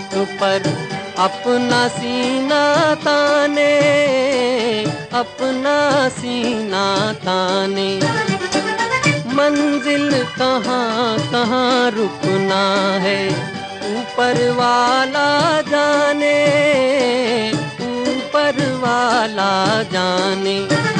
सड़क पर अपना सीना ताने, अपना सीना ताने। मंजिल कहाँ कहाँ रुकना है, ऊपर वाला जाने, ऊपर वाला जाने।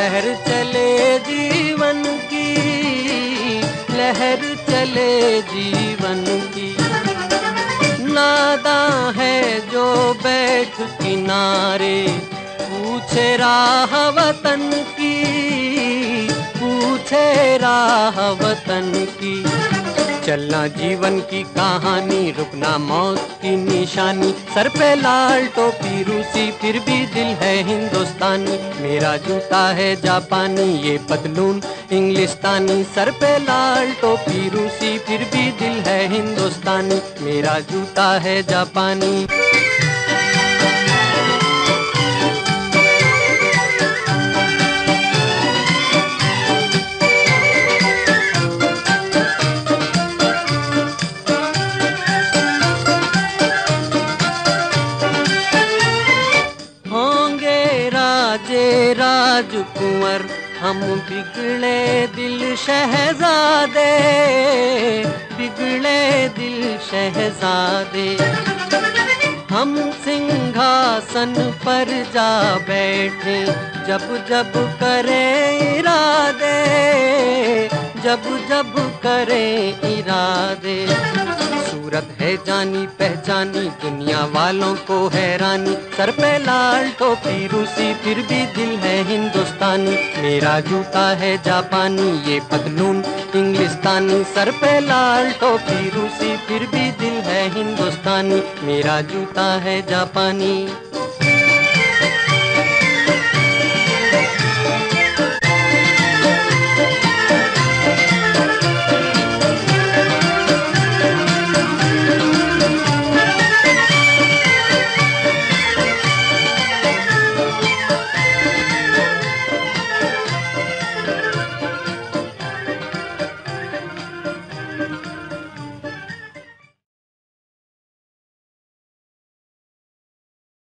लहर चले जीवन की, लहर चले जीवन की। नादा है जो बैठ किनारे, पूछे राह वतन की, पूछे राह वतन चलना जीवन की कहानी, रुकना मौत की निशानी। सर पे लाल टोपी, रूसी, फिर भी दिल है हिंदुस्तानी। मेरा जूता है जापानी, ये पतलून इंग्लिस्तानी। सर पे लाल टोपी, रूसी, फिर भी दिल है हिंदुस्तानी। मेरा जूता है जापानी। राजे राजकुंवर, हम बिगड़े दिल शहजादे, बिगड़े दिल शहजादे। हम सिंहासन पर जा बैठे, जब जब करें इरादे, जब जब करें इरादे। सूरत है जानी, पहचानी, दुनिया वालों को हैरानी। सर पे लाल टोपी, रूसी, फिर भी दिल है हिंदुस्तानी। मेरा जूता है जापानी, ये पतलून इंग्लिस्तानी। सर पे लाल टोपी, रूसी, फिर भी दिल है हिंदुस्तानी। मेरा जूता है जापानी।